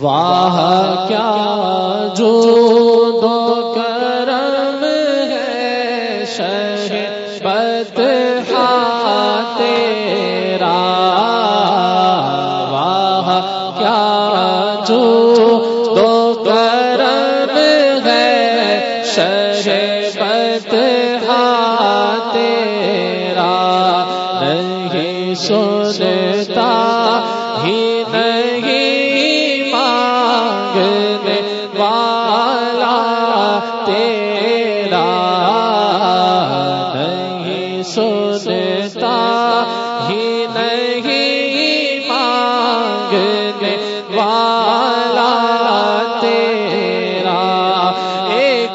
واہ، کیا جو دو کرم ہے شہ بد تیرا۔ واہ، کیا جو دو کرم ہے شہ بد تیرا۔ نہیں سنتا ہی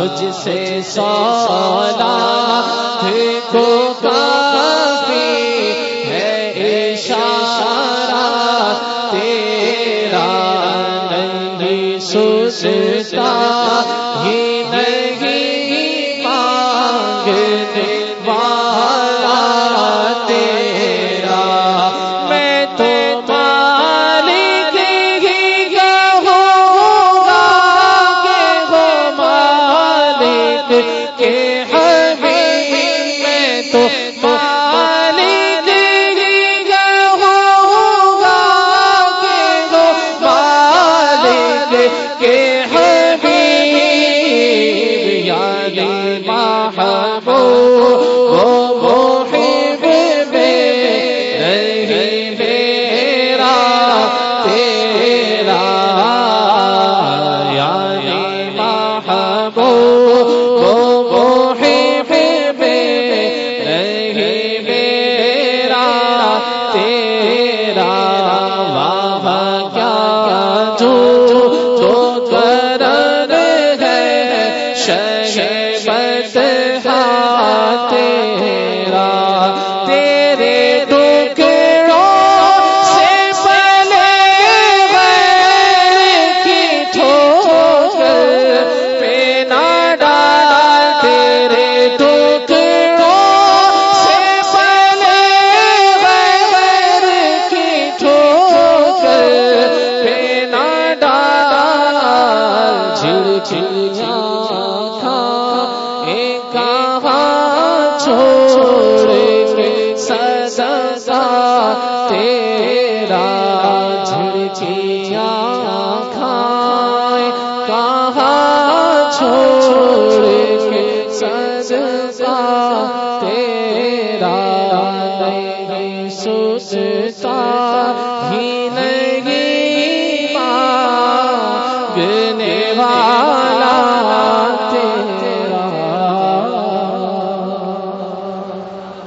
مجھ سے سالا کو کافی ہے عشاء کے چیا کھائے کہاں چھوڑ کے سا تیرا نہیں سوچتا ہی نہیں گنے والا